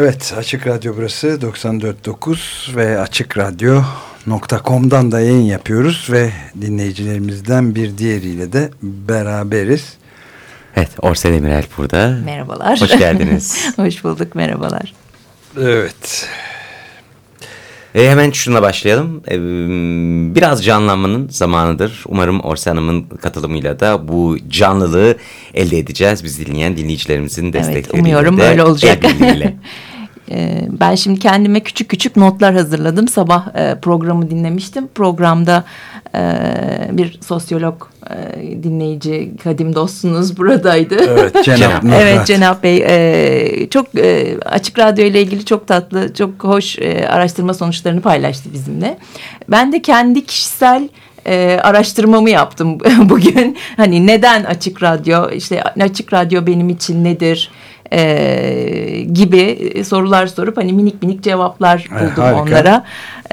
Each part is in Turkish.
Evet Açık Radyo burası 94.9 ve Açık Radyo.com'dan da yayın yapıyoruz ve dinleyicilerimizden bir diğeriyle de beraberiz. Evet Orse Demirel burada. Merhabalar. Hoş geldiniz. Hoş bulduk merhabalar. Evet. E, hemen şuna başlayalım. E, biraz canlanmanın zamanıdır. Umarım Orse Hanım'ın katılımıyla da bu canlılığı elde edeceğiz. Biz dinleyen dinleyicilerimizin destekleriyle. Evet umuyorum de, öyle olacak. E, ben şimdi kendime küçük küçük notlar hazırladım. Sabah e, programı dinlemiştim. Programda e, bir sosyolog e, dinleyici, kadim dostunuz buradaydı. Evet Cenap Evet Cenap Bey. E, çok e, Açık Radyo ile ilgili çok tatlı, çok hoş e, araştırma sonuçlarını paylaştı bizimle. Ben de kendi kişisel e, araştırmamı yaptım bugün. Hani neden açık radyo, işte açık radyo benim için nedir e, gibi sorular sorup hani minik minik cevaplar buldum Harika. onlara.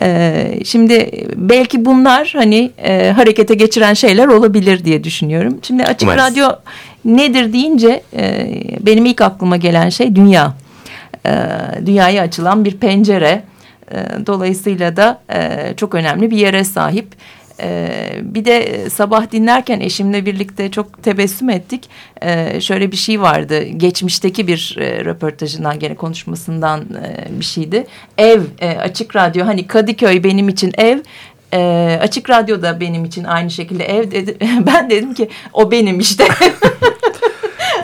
E, şimdi belki bunlar hani e, harekete geçiren şeyler olabilir diye düşünüyorum. Şimdi açık Umarız. radyo nedir deyince e, benim ilk aklıma gelen şey dünya. E, dünyaya açılan bir pencere. Dolayısıyla da e, çok önemli bir yere sahip. Ee, bir de sabah dinlerken eşimle birlikte çok tebessüm ettik. Ee, şöyle bir şey vardı. Geçmişteki bir e, röportajından gene konuşmasından e, bir şeydi. Ev, e, açık radyo. Hani Kadıköy benim için ev. E, açık radyo da benim için aynı şekilde ev dedi. Ben dedim ki o benim işte.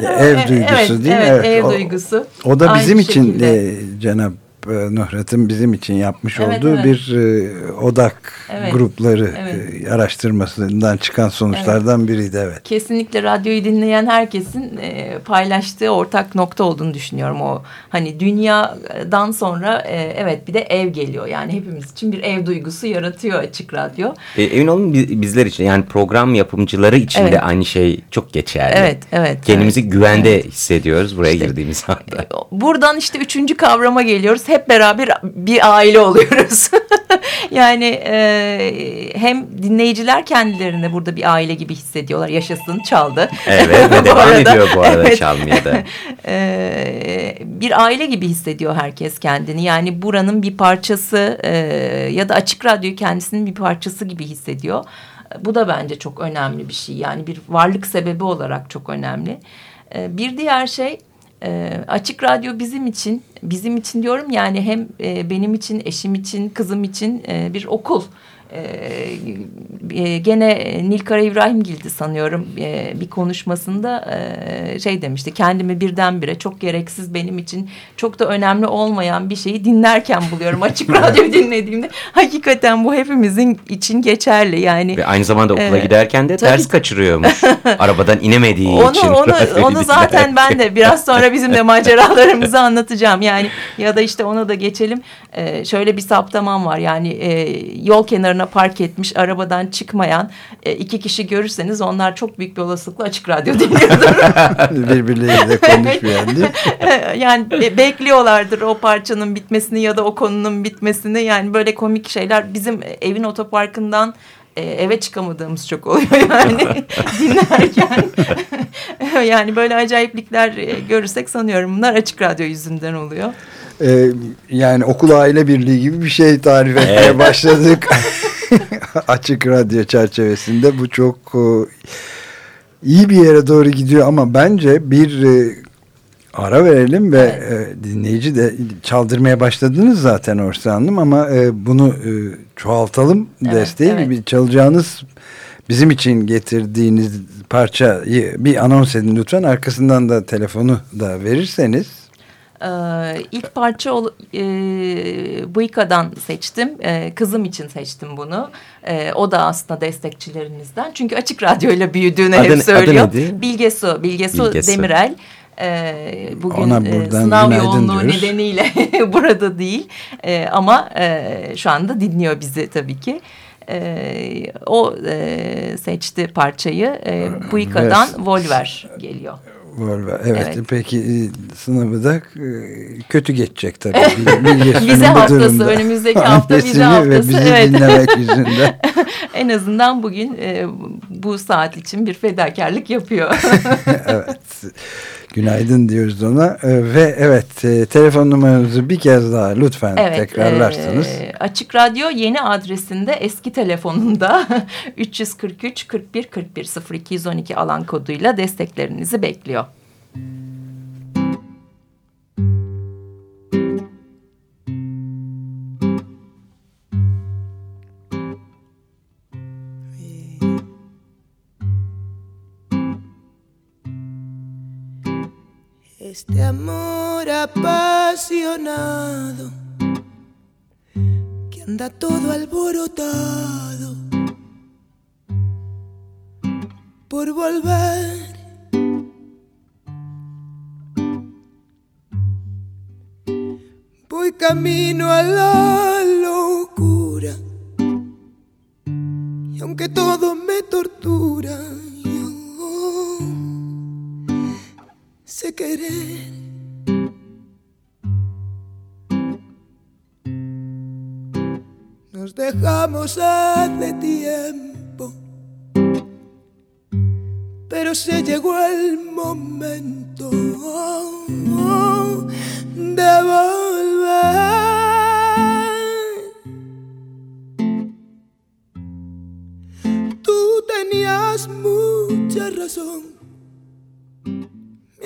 ev duygusu evet, değil mi? Evet, evet ev o, duygusu. O da bizim Aynı için e, Cenab e, Nuhrat'ın bizim için yapmış evet, olduğu evet. bir e, odak evet, grupları evet. E, araştırmasından çıkan sonuçlardan evet. biriydi. Evet. Kesinlikle radyoyu dinleyen herkesin e, paylaştığı ortak nokta olduğunu düşünüyorum. O hani dünyadan sonra e, evet bir de ev geliyor. Yani hepimiz için bir ev duygusu yaratıyor açık radyo. E, emin olun bizler için yani program yapımcıları için evet. de aynı şey çok geçerli. Evet, evet. Kendimizi evet. güvende evet. hissediyoruz buraya işte, girdiğimiz anda. Buradan işte üçüncü kavrama geliyoruz hep beraber bir aile oluyoruz. yani e, hem dinleyiciler kendilerini burada bir aile gibi hissediyorlar. Yaşasın çaldı. Evet ve devam arada, ediyor bu arada evet. çalmaya da. e, bir aile gibi hissediyor herkes kendini. Yani buranın bir parçası e, ya da açık radyo kendisinin bir parçası gibi hissediyor. Bu da bence çok önemli bir şey. Yani bir varlık sebebi olarak çok önemli. E, bir diğer şey e, açık radyo bizim için, bizim için diyorum yani hem e, benim için, eşim için, kızım için e, bir okul. Ee, e, gene Nilkara İbrahimgil'di sanıyorum e, bir konuşmasında e, şey demişti kendimi birdenbire çok gereksiz benim için çok da önemli olmayan bir şeyi dinlerken buluyorum açık radyo dinlediğimde. Hakikaten bu hepimizin için geçerli yani. Ve aynı zamanda okula e, giderken de ders kaçırıyormuş. Arabadan inemediği onu, için. Onu, onu zaten ben de biraz sonra bizim de maceralarımızı anlatacağım. Yani ya da işte ona da geçelim. E, şöyle bir saptamam var. Yani e, yol kenarına kenarına park etmiş arabadan çıkmayan e, iki kişi görürseniz onlar çok büyük bir olasılıkla açık radyo dinliyordur. Birbirleriyle konuşmayan değil mi? yani be bekliyorlardır o parçanın bitmesini ya da o konunun bitmesini yani böyle komik şeyler bizim evin otoparkından e, eve çıkamadığımız çok oluyor yani dinlerken. yani böyle acayiplikler e, görürsek sanıyorum bunlar açık radyo yüzünden oluyor. Ee, yani okul aile birliği gibi bir şey tarif etmeye evet. başladık. Açık radyo çerçevesinde bu çok e, iyi bir yere doğru gidiyor ama bence bir e, ara verelim ve evet. e, dinleyici de çaldırmaya başladınız zaten Orsa Hanım ama bunu çoğaltalım evet, desteği evet. bir çalacağınız bizim için getirdiğiniz parçayı bir anons edin lütfen arkasından da telefonu da verirseniz ee, ilk parça e, Buika'dan seçtim. Ee, kızım için seçtim bunu. Ee, o da aslında destekçilerinizden. Çünkü Açık Radyo ile büyüdüğünü adı, hep söylüyor. Adı neydi? Bilgesu, Bilgesu, Bilgesu. Demirel. e, bugün Ona e, buradan sınav yoğunluğu diyoruz. nedeniyle burada değil. E, ama e, şu anda dinliyor bizi tabii ki. E, o e, seçti parçayı. E, Buika'dan Volver geliyor. Volvo. Evet, Evet. peki e, sınavı da e, kötü geçecek tabii. Vize haftası, durumda. önümüzdeki hafta vize Annesini ve haftası, bizi evet. dinlemek yüzünden. en azından bugün e, bu saat için bir fedakarlık yapıyor. evet. Günaydın diyoruz ona. E, Ve evet e, telefon numaranızı bir kez daha lütfen tekrarlarsanız. e, Açık Radyo yeni adresinde eski telefonunda 343 41 41 0212 alan koduyla desteklerinizi bekliyor. Este amor apasionado que anda todo alborotado por volver. Voy camino a la locura y aunque todo me tortura, querer. Nos dejamos hace tiempo, pero se llegó el momento de volver. Tú tenías mucha razón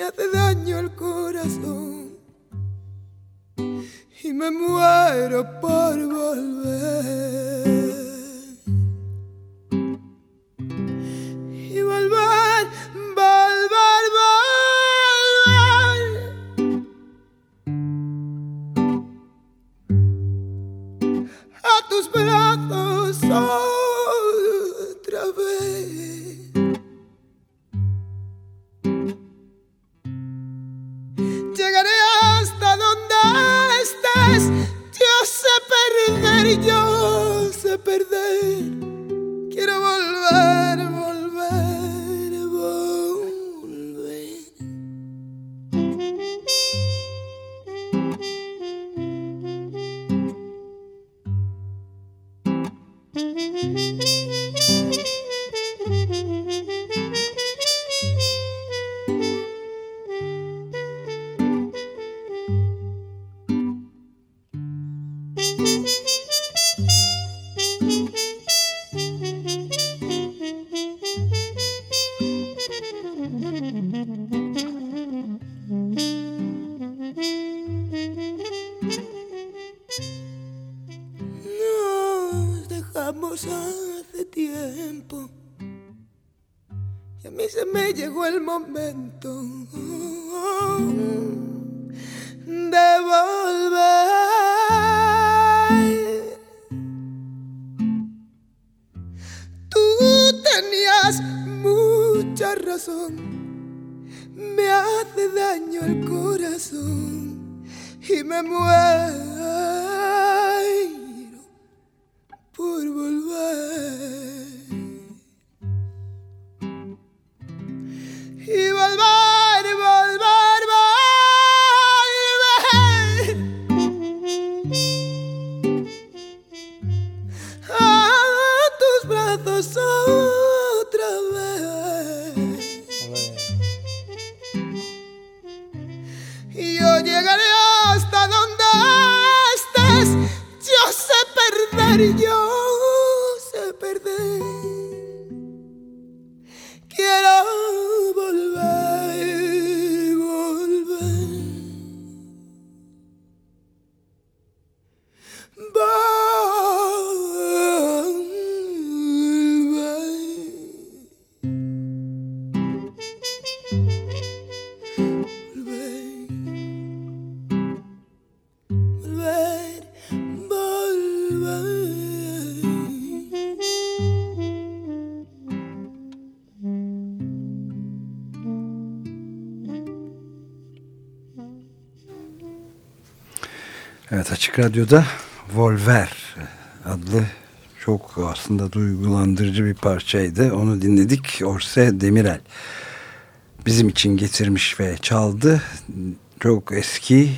hace daño el corazón y me muero por volver. Y volver, volver, volver a tus brazos Hace tiempo. Y a mí se me llegó el momento de volver. Tú tenías mucha razón, me hace daño el corazón y me muero por volver. Y volver, Evet Açık Radyo'da Volver adlı çok aslında duygulandırıcı bir parçaydı. Onu dinledik. Orse Demirel bizim için getirmiş ve çaldı. Çok eski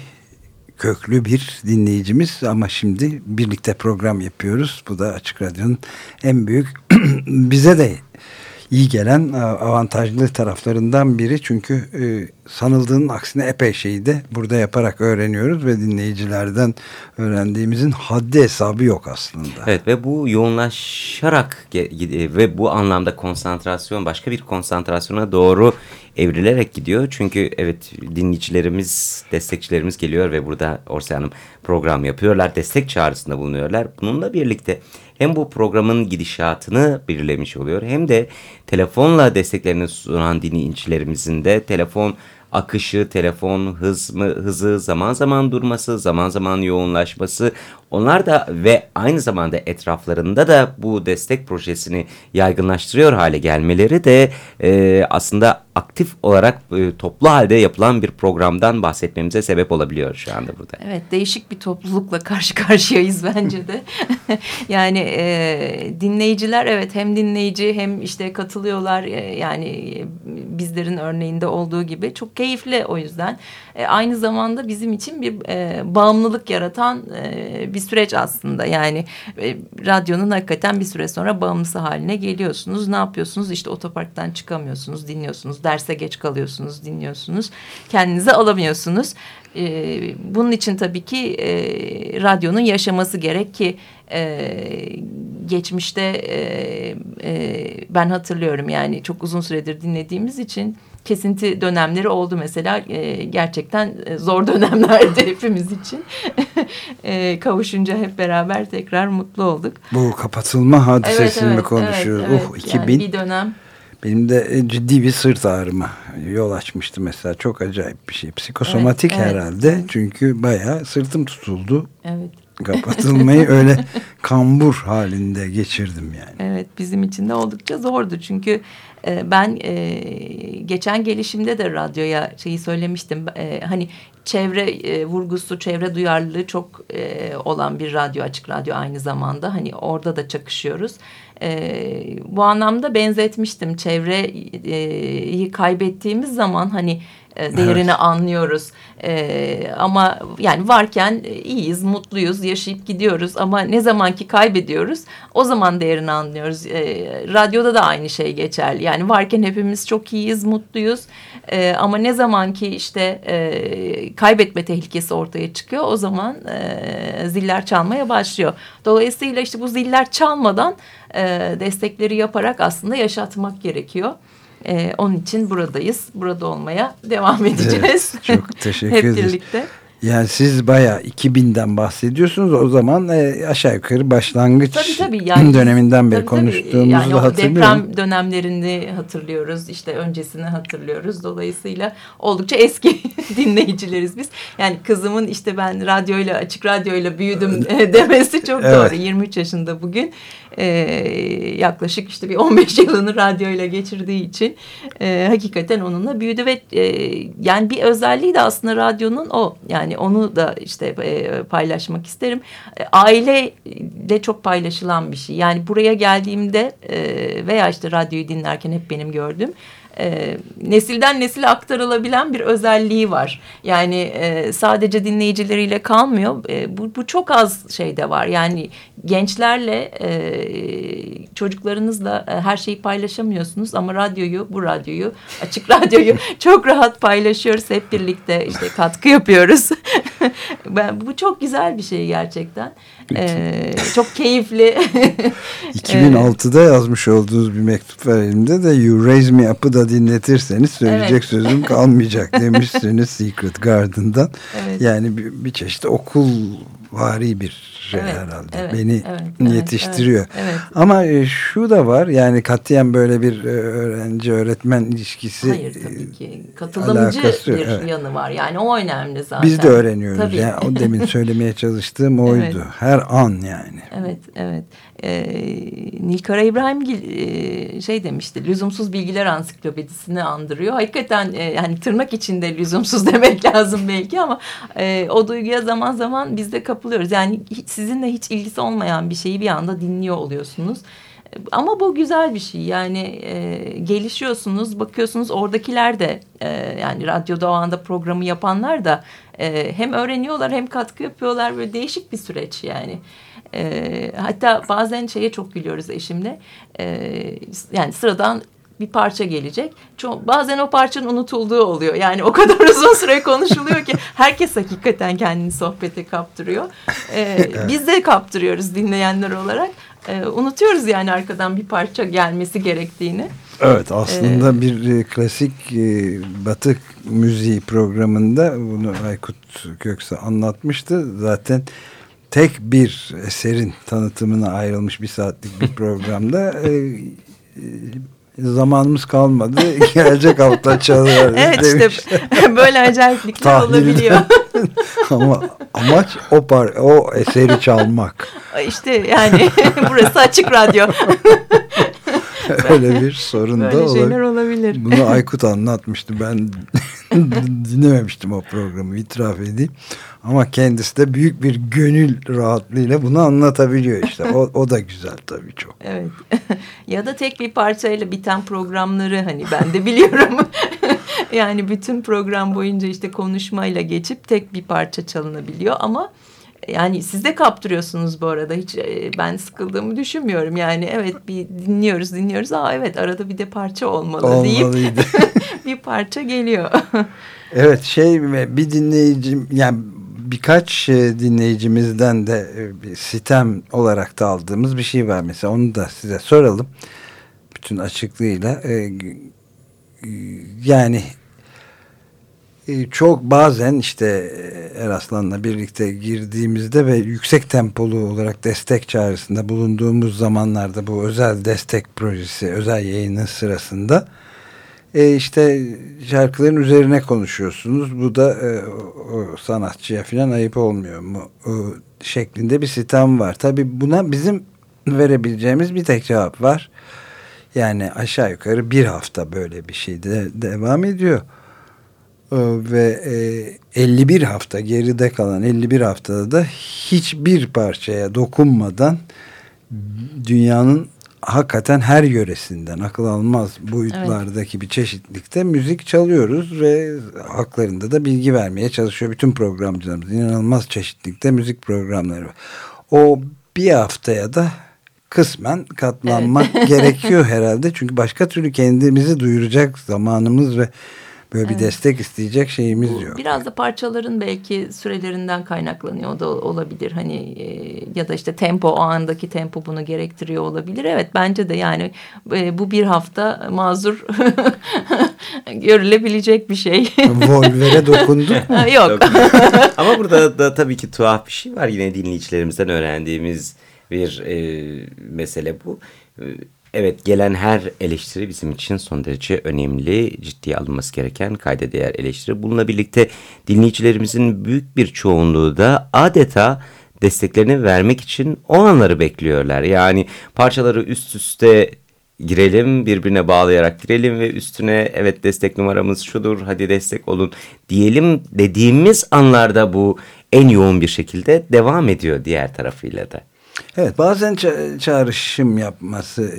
köklü bir dinleyicimiz ama şimdi birlikte program yapıyoruz. Bu da Açık Radyo'nun en büyük bize de iyi gelen avantajlı taraflarından biri. Çünkü e, sanıldığının aksine epey şeyi de burada yaparak öğreniyoruz ve dinleyicilerden öğrendiğimizin haddi hesabı yok aslında. Evet ve bu yoğunlaşarak ve bu anlamda konsantrasyon başka bir konsantrasyona doğru evrilerek gidiyor. Çünkü evet dinleyicilerimiz, destekçilerimiz geliyor ve burada Orsa Hanım program yapıyorlar. Destek çağrısında bulunuyorlar. Bununla birlikte hem bu programın gidişatını belirlemiş oluyor hem de telefonla desteklerini sunan dinleyicilerimizin de telefon akışı, telefon hız mı, hızı, zaman zaman durması, zaman zaman yoğunlaşması. Onlar da ve aynı zamanda etraflarında da bu destek projesini yaygınlaştırıyor hale gelmeleri de e, aslında aktif olarak e, toplu halde yapılan bir programdan bahsetmemize sebep olabiliyor şu anda burada. Evet değişik bir toplulukla karşı karşıyayız bence de. yani e, dinleyiciler evet hem dinleyici hem işte katılıyorlar e, yani e, bizlerin örneğinde olduğu gibi çok keyifli o yüzden. E, aynı zamanda bizim için bir e, bağımlılık yaratan e, bir süreç aslında. Yani e, radyonun hakikaten bir süre sonra bağımlısı haline geliyorsunuz. Ne yapıyorsunuz? İşte otoparktan çıkamıyorsunuz, dinliyorsunuz. Derse geç kalıyorsunuz, dinliyorsunuz. Kendinize alamıyorsunuz. E, bunun için tabii ki e, radyonun yaşaması gerek ki e, geçmişte e, e, ben hatırlıyorum yani çok uzun süredir dinlediğimiz için kesinti dönemleri oldu mesela e, gerçekten e, zor dönemlerdi hepimiz için e, kavuşunca hep beraber tekrar mutlu olduk. Bu kapatılma hadisesini evet, evet, konuşuyoruz? Evet, evet. Uh, 2000 yani bir dönem. Benim de e, ciddi bir sırt ağrıma yol açmıştı mesela. Çok acayip bir şey. Psikosomatik evet, herhalde. Evet. Çünkü bayağı sırtım tutuldu. Evet. Kapatılmayı öyle kambur halinde geçirdim yani. Evet bizim için de oldukça zordu. Çünkü e, ben e, geçen gelişimde de radyoya şeyi söylemiştim. E, hani çevre e, vurgusu, çevre duyarlılığı çok e, olan bir radyo, açık radyo aynı zamanda. Hani orada da çakışıyoruz. E, bu anlamda benzetmiştim. Çevreyi kaybettiğimiz zaman hani e, değerini evet. anlıyoruz. E, ama yani varken iyiyiz, mutluyuz, yaşayıp gidiyoruz. Ama ne zaman ki kaybediyoruz o zaman değerini anlıyoruz. E, radyoda da aynı şey geçerli. Yani varken hepimiz çok iyiyiz, mutluyuz. E, ama ne zaman ki işte e, kaybetme tehlikesi ortaya çıkıyor o zaman e, ziller çalmaya başlıyor. Dolayısıyla işte bu ziller çalmadan e, destekleri yaparak aslında yaşatmak gerekiyor. Ee, onun için buradayız. Burada olmaya devam edeceğiz. Evet, çok teşekkür ederiz. Hep birlikte. Yani siz bayağı 2000'den bahsediyorsunuz. O zaman e, aşağı yukarı başlangıç tabii, tabii. Yani, döneminden beri tabii, konuştuğumuzu yani hatırlıyorum. Deprem dönemlerini hatırlıyoruz. İşte öncesini hatırlıyoruz. Dolayısıyla oldukça eski dinleyicileriz biz. Yani kızımın işte ben radyoyla açık radyoyla büyüdüm demesi çok evet. doğru. 23 yaşında bugün. Ee, yaklaşık işte bir 15 yılını radyoyla geçirdiği için e, hakikaten onunla büyüdü ve e, yani bir özelliği de aslında radyonun o. Yani yani onu da işte e, paylaşmak isterim. E, aileyle çok paylaşılan bir şey. Yani buraya geldiğimde e, veya işte radyoyu dinlerken hep benim gördüğüm e, nesilden nesile aktarılabilen bir özelliği var. Yani e, sadece dinleyicileriyle kalmıyor. E, bu, bu çok az şeyde var. Yani gençlerle e, çocuklarınızla e, her şeyi paylaşamıyorsunuz ama radyoyu bu radyoyu açık radyoyu çok rahat paylaşıyoruz hep birlikte işte katkı yapıyoruz. ben bu çok güzel bir şey gerçekten. Ee, çok keyifli. 2006'da yazmış olduğunuz bir mektup var elimde de You Raise Me Up'ı da dinletirseniz söyleyecek evet. sözüm kalmayacak demişsiniz Secret Garden'dan. Evet. Yani bir, bir çeşit okul vari bir şey Evet, herhalde. evet, Beni evet, yetiştiriyor. evet, evet. Ama e, şu da var yani katiyen böyle bir e, öğrenci öğretmen ilişkisi Hayır e, tabii ki. Katılımcı alakası bir evet. yanı var. Yani o önemli zaten. biz de öğreniyoruz. Tabii. Yani o demin söylemeye çalıştığım oydu. Evet. Her an yani. Evet, evet. Ee, Nilkara İbrahimgil e, şey demişti, lüzumsuz bilgiler ansiklopedisini andırıyor. Hakikaten e, yani tırnak içinde lüzumsuz demek lazım belki ama e, o duyguya zaman zaman biz de kapılıyoruz. Yani sizinle hiç ilgisi olmayan bir şeyi bir anda dinliyor oluyorsunuz. Ama bu güzel bir şey yani e, gelişiyorsunuz bakıyorsunuz oradakiler de e, yani radyoda o anda programı yapanlar da e, hem öğreniyorlar hem katkı yapıyorlar böyle değişik bir süreç yani. E, hatta bazen şeye çok gülüyoruz eşimle. E, yani sıradan bir parça gelecek. Çok, bazen o parçanın unutulduğu oluyor. Yani o kadar uzun süre konuşuluyor ki herkes hakikaten kendini sohbete kaptırıyor. E, Biz de kaptırıyoruz dinleyenler olarak. E, unutuyoruz yani arkadan bir parça gelmesi gerektiğini. Evet aslında bir e, klasik e, batı müziği programında bunu Aykut Kökse anlatmıştı. Zaten tek bir eserin tanıtımına ayrılmış bir saatlik bir programda e, e, zamanımız kalmadı. Gelecek hafta çalarız Evet demiş. işte böyle acayiplikler olabiliyor. Ama amaç o par o eseri çalmak. işte yani burası açık radyo. Öyle bir sorun da Böyle olabilir. olabilir. Bunu Aykut anlatmıştı. Ben dinlememiştim o programı itiraf edeyim. Ama kendisi de büyük bir gönül rahatlığıyla bunu anlatabiliyor işte. O, o da güzel tabii çok. Evet. ya da tek bir parçayla biten programları hani ben de biliyorum. yani bütün program boyunca işte konuşmayla geçip tek bir parça çalınabiliyor ama yani siz de kaptırıyorsunuz bu arada. Hiç e, ben sıkıldığımı düşünmüyorum. Yani evet bir dinliyoruz dinliyoruz. Aa evet arada bir de parça olmalı deyip Olmalıydı. bir parça geliyor. evet şey bir dinleyicim yani birkaç e, dinleyicimizden de e, bir sitem olarak da aldığımız bir şey var mesela onu da size soralım. Bütün açıklığıyla e, yani çok bazen işte e, Eraslan'la birlikte girdiğimizde ve yüksek tempolu olarak destek çağrısında bulunduğumuz zamanlarda bu özel destek projesi özel yayının sırasında e, işte şarkıların üzerine konuşuyorsunuz. Bu da e, o, sanatçıya falan ayıp olmuyor mu? O, şeklinde bir sitem var. Tabi buna bizim verebileceğimiz bir tek cevap var. Yani aşağı yukarı bir hafta böyle bir şey de devam ediyor. Ee, ve e, 51 hafta geride kalan 51 haftada da hiçbir parçaya dokunmadan dünyanın hakikaten her yöresinden akıl almaz boyutlardaki bir çeşitlikte müzik çalıyoruz ve haklarında da bilgi vermeye çalışıyor bütün programcılarımız. İnanılmaz çeşitlikte müzik programları var. O bir haftaya da kısmen katlanmak gerekiyor herhalde. Çünkü başka türlü kendimizi duyuracak zamanımız ve böyle bir destek isteyecek şeyimiz yok. Biraz da parçaların belki sürelerinden kaynaklanıyor da olabilir. Hani e, ya da işte tempo o andaki tempo bunu gerektiriyor olabilir. Evet bence de yani e, bu bir hafta mazur görülebilecek bir şey. Volver'e dokundu. Ha, Yok. Ama burada da tabii ki tuhaf bir şey var. Yine dinleyicilerimizden öğrendiğimiz bir e, mesele bu. E, Evet gelen her eleştiri bizim için son derece önemli, ciddiye alınması gereken kayda değer eleştiri. Bununla birlikte dinleyicilerimizin büyük bir çoğunluğu da adeta desteklerini vermek için o anları bekliyorlar. Yani parçaları üst üste girelim birbirine bağlayarak girelim ve üstüne evet destek numaramız şudur hadi destek olun diyelim dediğimiz anlarda bu en yoğun bir şekilde devam ediyor diğer tarafıyla da. Evet bazen ça çağrışım yapması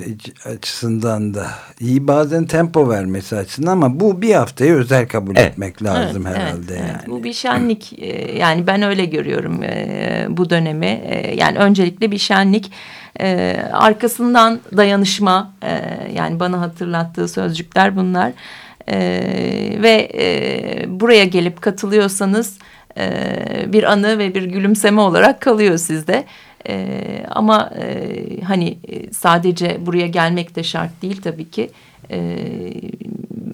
açısından da iyi bazen tempo vermesi açısından ama bu bir haftayı özel kabul Evet. etmek lazım Evet, herhalde evet, yani. evet. Bu bir şenlik e, yani ben öyle görüyorum e, bu dönemi E, yani öncelikle bir şenlik arkasından dayanışma yani bana hatırlattığı sözcükler bunlar ve buraya gelip katılıyorsanız bir anı ve bir gülümseme olarak kalıyor sizde. Ee, ama e, hani e, sadece buraya gelmek de şart değil tabii ki. Ee,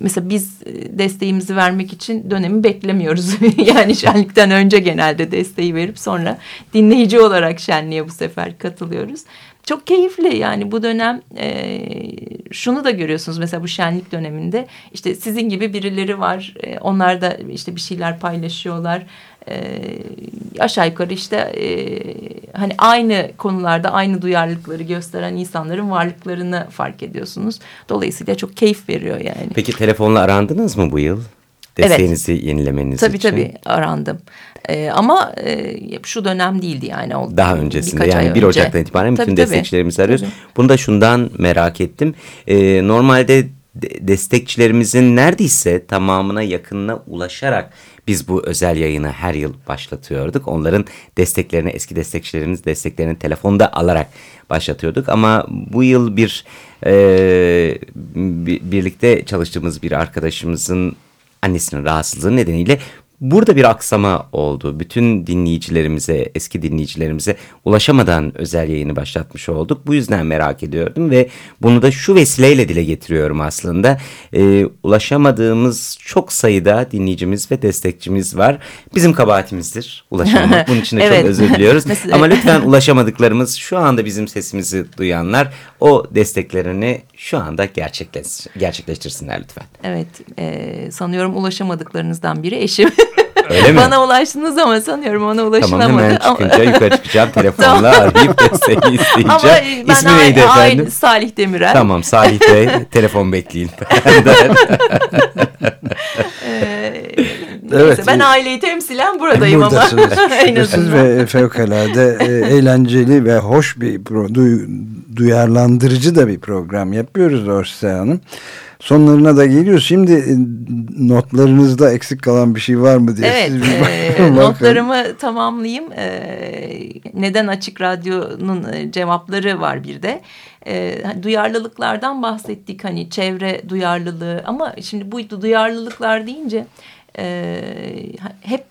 mesela biz e, desteğimizi vermek için dönemi beklemiyoruz. yani şenlikten önce genelde desteği verip sonra dinleyici olarak şenliğe bu sefer katılıyoruz. Çok keyifli yani bu dönem e, şunu da görüyorsunuz mesela bu şenlik döneminde işte sizin gibi birileri var e, onlar da işte bir şeyler paylaşıyorlar e, aşağı yukarı işte e, hani aynı konularda aynı duyarlılıkları gösteren insanların varlıklarını fark ediyorsunuz. Dolayısıyla çok keyif veriyor yani. Peki telefonla arandınız mı bu yıl? Desteğinizi evet. yenilemeniz tabii, için. Tabii tabii arandım. Ee, ama e, şu dönem değildi yani. O, Daha öncesinde yani 1 Ocak'tan itibaren bütün tabii, destekçilerimizi tabii. arıyoruz. Tabii. Bunu da şundan merak ettim. Ee, normalde destekçilerimizin neredeyse tamamına yakınına ulaşarak biz bu özel yayını her yıl başlatıyorduk. Onların desteklerini eski destekçilerimiz desteklerini telefonda alarak başlatıyorduk. Ama bu yıl bir e, birlikte çalıştığımız bir arkadaşımızın annesinin rahatsızlığı nedeniyle Burada bir aksama oldu. Bütün dinleyicilerimize, eski dinleyicilerimize ulaşamadan özel yayını başlatmış olduk. Bu yüzden merak ediyordum ve bunu da şu vesileyle dile getiriyorum aslında. Ee, ulaşamadığımız çok sayıda dinleyicimiz ve destekçimiz var. Bizim kabahatimizdir ulaşamamak. Bunun için de evet. çok özür diliyoruz. Ama lütfen ulaşamadıklarımız şu anda bizim sesimizi duyanlar o desteklerini şu anda gerçekleş, gerçekleştirsinler lütfen. Evet e, sanıyorum ulaşamadıklarınızdan biri eşim. Öyle mi? Bana ulaştınız ama sanıyorum ona ulaşılamadı. Tamam hemen çıkınca yukarı çıkacağım telefonla arayıp desteği isteyeceğim. Ama ben İsmi neydi efendim? Salih Demirel. Tamam Salih Bey telefon bekleyin. Evet. ben aileyi temsilen buradayım ama. Siz ve fevkalade e, eğlenceli ve hoş bir pro, duy, duyarlandırıcı da bir program yapıyoruz Orse Hanım. Sonlarına da geliyoruz. Şimdi e, notlarınızda eksik kalan bir şey var mı diye. Evet e, notlarımı tamamlayayım. E, neden Açık Radyo'nun cevapları var bir de. Duyarlılıklardan bahsettik hani çevre duyarlılığı ama şimdi bu duyarlılıklar deyince hep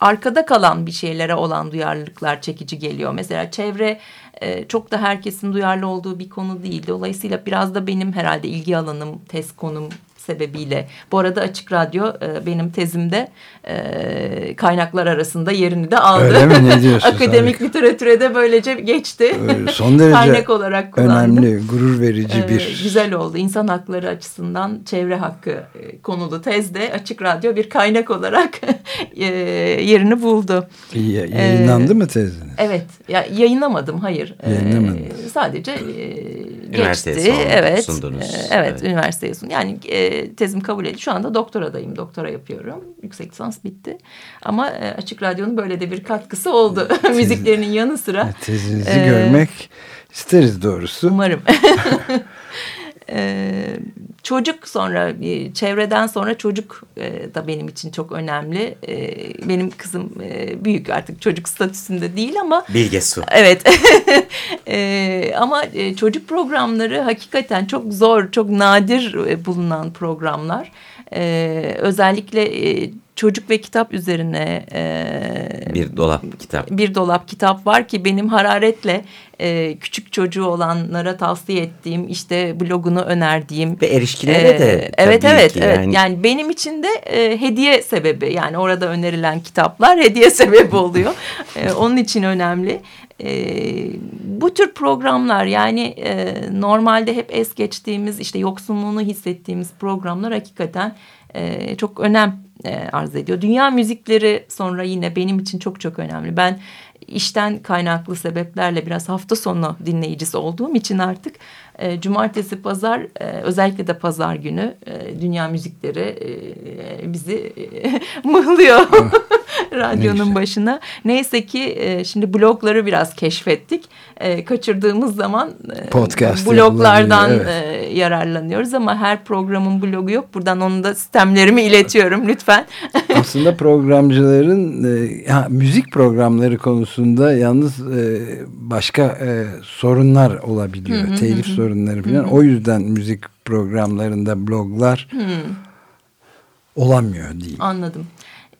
arkada kalan bir şeylere olan duyarlılıklar çekici geliyor. Mesela çevre e, çok da herkesin duyarlı olduğu bir konu değil. Dolayısıyla biraz da benim herhalde ilgi alanım, test konum sebebiyle. Bu arada Açık Radyo e, benim tezimde e, kaynaklar arasında yerini de aldı. Öyle mi? Ne diyorsun? Akademik literatüre de böylece geçti. Son derece Kaynak olarak kullandım. önemli, gurur verici e, bir... Güzel oldu. İnsan hakları açısından çevre hakkı e, konulu tezde Açık Radyo bir kaynak olarak e, yerini buldu. Ya, yayınlandı e, mı teziniz? Evet. Ya, yayınlamadım, hayır. Yayınlamadım. E, sadece e, geçti. Evet. Sundunuz. E, evet, evet. üniversiteye sundum. Yani e, tezim kabul edildi. Şu anda doktoradayım. Doktora yapıyorum. Yüksek lisans bitti. Ama e, Açık Radyo'nun böyle de bir katkısı oldu. Tez, Müziklerinin yanı sıra. Tezinizi e, görmek isteriz doğrusu. Umarım. Ee, çocuk sonra çevreden sonra çocuk e, da benim için çok önemli. E, benim kızım e, büyük artık çocuk statüsünde değil ama. Bilge Su. Evet. e, ama e, çocuk programları hakikaten çok zor, çok nadir e, bulunan programlar. E, özellikle e, çocuk ve kitap üzerine e, bir dolap kitap. bir dolap kitap var ki benim hararetle e, küçük çocuğu olanlara tavsiye ettiğim işte blogunu önerdiğim ve erişkilere e, de evet evet yani. evet. yani benim için de e, hediye sebebi. Yani orada önerilen kitaplar hediye sebebi oluyor. E, onun için önemli. E, bu tür programlar yani e, normalde hep es geçtiğimiz işte yoksunluğunu hissettiğimiz programlar hakikaten e, çok önem e, arz ediyor. Dünya müzikleri sonra yine benim için çok çok önemli. Ben işten kaynaklı sebeplerle biraz hafta sonu dinleyicisi olduğum için artık e, cumartesi pazar e, özellikle de pazar günü e, dünya müzikleri e, bizi e, mıhlıyor radyonun Neyse. başına. Neyse ki e, şimdi blogları biraz keşfettik. E, kaçırdığımız zaman e, Podcast bloglardan evet. e, yararlanıyoruz ama her programın blogu yok. Buradan onu da sistemlerimi iletiyorum lütfen. Aslında programcıların e, ha, müzik programları konusunda yalnız e, başka e, sorunlar olabiliyor. Hı hı, Telif hı. sorunları falan. Hı hı. O yüzden müzik programlarında bloglar hı. olamıyor diyeyim. Anladım.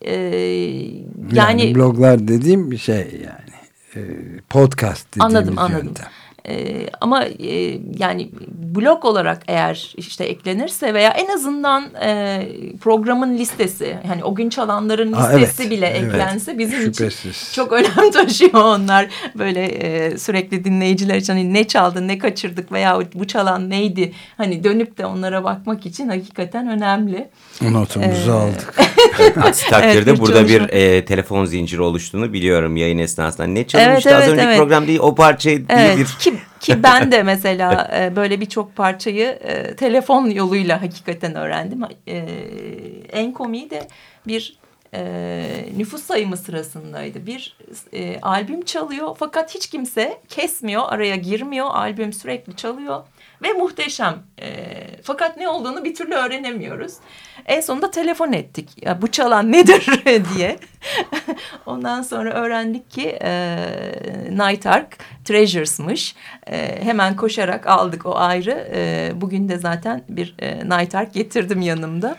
Ee, yani, yani bloglar dediğim bir şey yani e, podcast dediğimiz anladım, anladım. yöntem. E, ama e, yani blok olarak eğer işte eklenirse veya en azından e, programın listesi yani o gün çalanların Aa, listesi evet, bile evet. eklense bizim Şüphesiz. için çok önem taşıyor onlar. Böyle e, sürekli dinleyiciler için hani ne çaldı ne kaçırdık veya bu çalan neydi hani dönüp de onlara bakmak için hakikaten önemli. Notumuzu Ee, aldık. Aksi takdirde Evet, burada bir e, telefon zinciri oluştuğunu biliyorum yayın esnasında. Ne çalınmıştı Evet, az evet, önceki evet. program değil o parçayı diye Evet bir... ki, ki ben de mesela e, böyle birçok parçayı e, telefon yoluyla hakikaten öğrendim. E, en komiği de bir e, nüfus sayımı sırasındaydı. Bir e, albüm çalıyor fakat hiç kimse kesmiyor, araya girmiyor. Albüm sürekli çalıyor ve muhteşem. E, fakat ne olduğunu bir türlü öğrenemiyoruz. En sonunda telefon ettik. Ya, bu çalan nedir diye. Ondan sonra öğrendik ki e, Night Ark Treasures'mış. E, hemen koşarak aldık o ayrı. E, bugün de zaten bir e, Night Ark getirdim yanımda.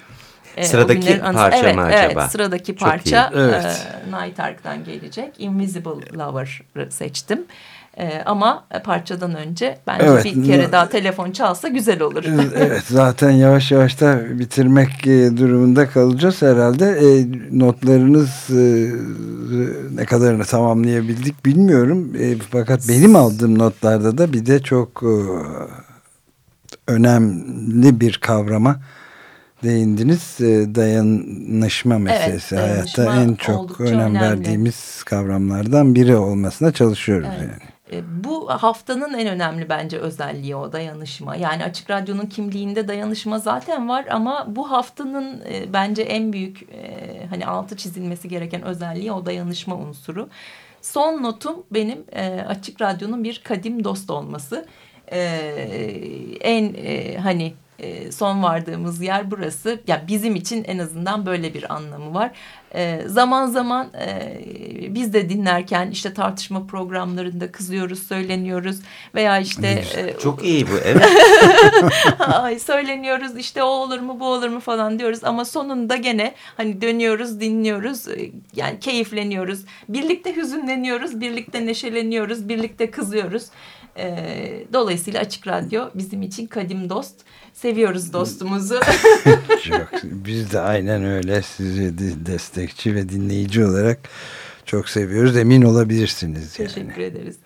E, Sıradaki parça evet, mı Evet acaba? sıradaki Çok parça iyi. Evet. e, Night Ark'tan gelecek. Invisible Lover'ı seçtim. E, ama parçadan önce bence Evet, bir kere daha telefon çalsa güzel olur. evet zaten yavaş yavaş da bitirmek e, durumunda kalacağız herhalde. E, notlarınız e, ne kadarını tamamlayabildik bilmiyorum. E, fakat benim aldığım notlarda da bir de çok e, önemli bir kavrama değindiniz. E, dayanışma meselesi dayanışma hayatta en çok önem önemli. verdiğimiz kavramlardan biri olmasına çalışıyoruz Evet. yani. E, Bu haftanın en önemli bence özelliği o dayanışma. Yani Açık Radyo'nun kimliğinde dayanışma zaten var ama bu haftanın e, bence en büyük e, hani altı çizilmesi gereken özelliği o dayanışma unsuru. Son notum benim Açık Radyo'nun bir kadim dost olması. En hani e, son vardığımız yer burası. Ya bizim için en azından böyle bir anlamı var. E, zaman zaman e, biz de dinlerken işte tartışma programlarında kızıyoruz, söyleniyoruz veya işte e, Çok iyi bu evet. ay söyleniyoruz işte o olur mu bu olur mu falan diyoruz ama sonunda gene hani dönüyoruz dinliyoruz e, yani keyifleniyoruz birlikte hüzünleniyoruz birlikte neşeleniyoruz birlikte kızıyoruz E, dolayısıyla Açık Radyo bizim için kadim dost seviyoruz dostumuzu Çok, biz de aynen öyle sizi de- destekçi ve dinleyici olarak çok seviyoruz. Emin olabilirsiniz yani. teşekkür ederiz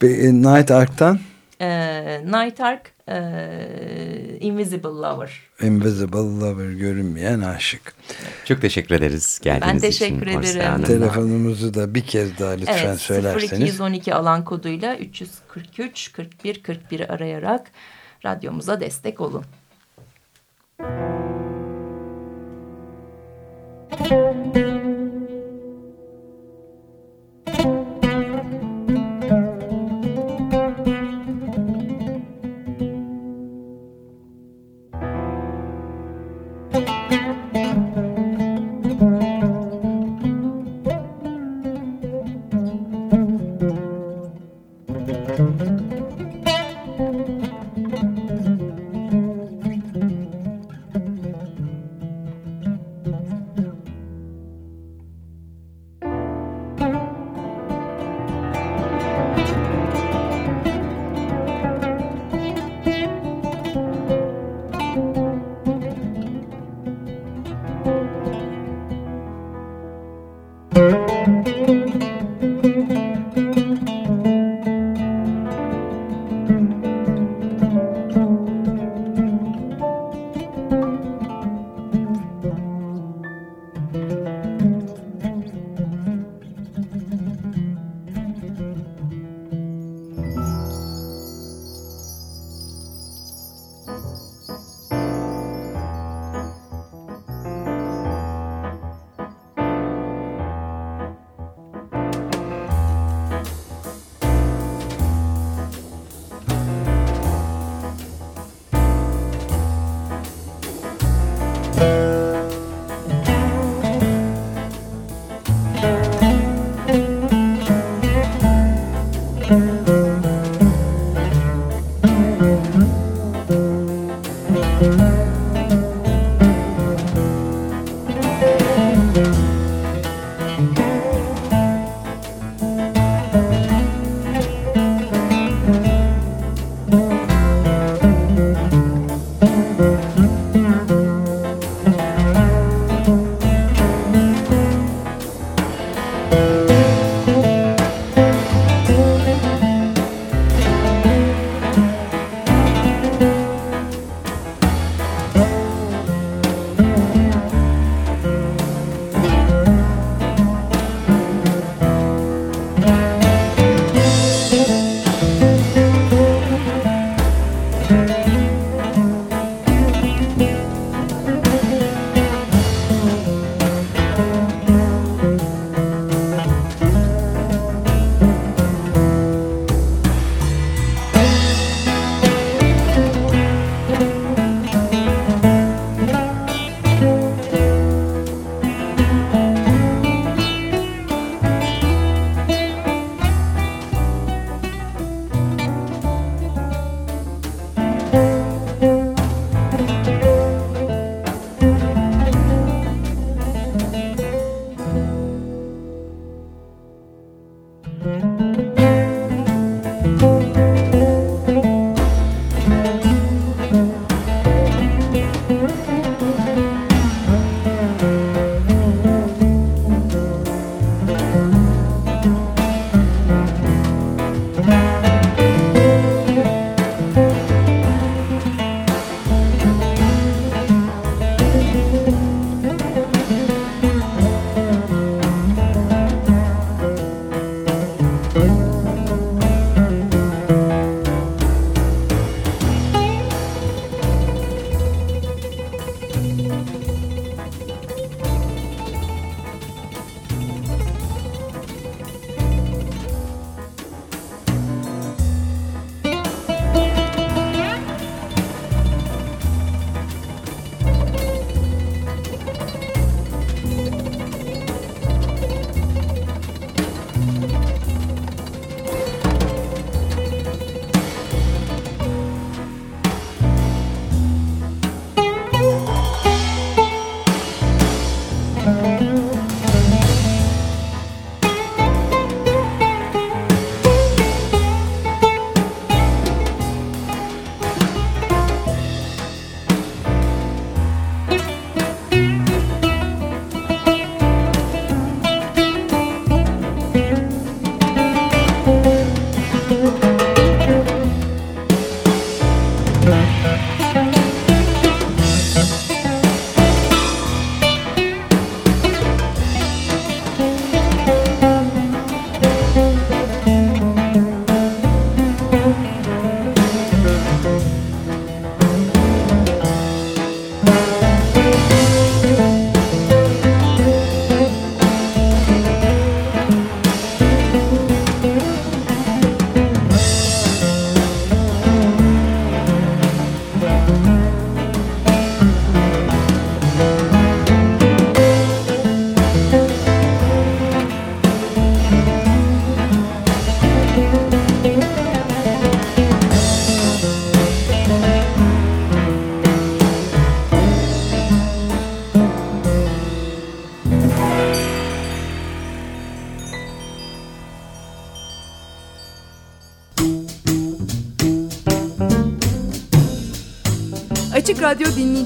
Pe- Night Ark'tan e, Night Ark, e, Invisible Lover. Invisible Lover, görünmeyen aşık. Çok teşekkür ederiz geldiğiniz için. Ben teşekkür için, ederim. Telefonumuzu da bir kez daha lütfen evet, söylerseniz. 0212 alan koduyla 343 41 41 arayarak radyomuza destek olun. Müzik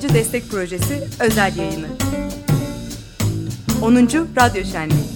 Destek Projesi özel yayını. 10. Radyo Şenliği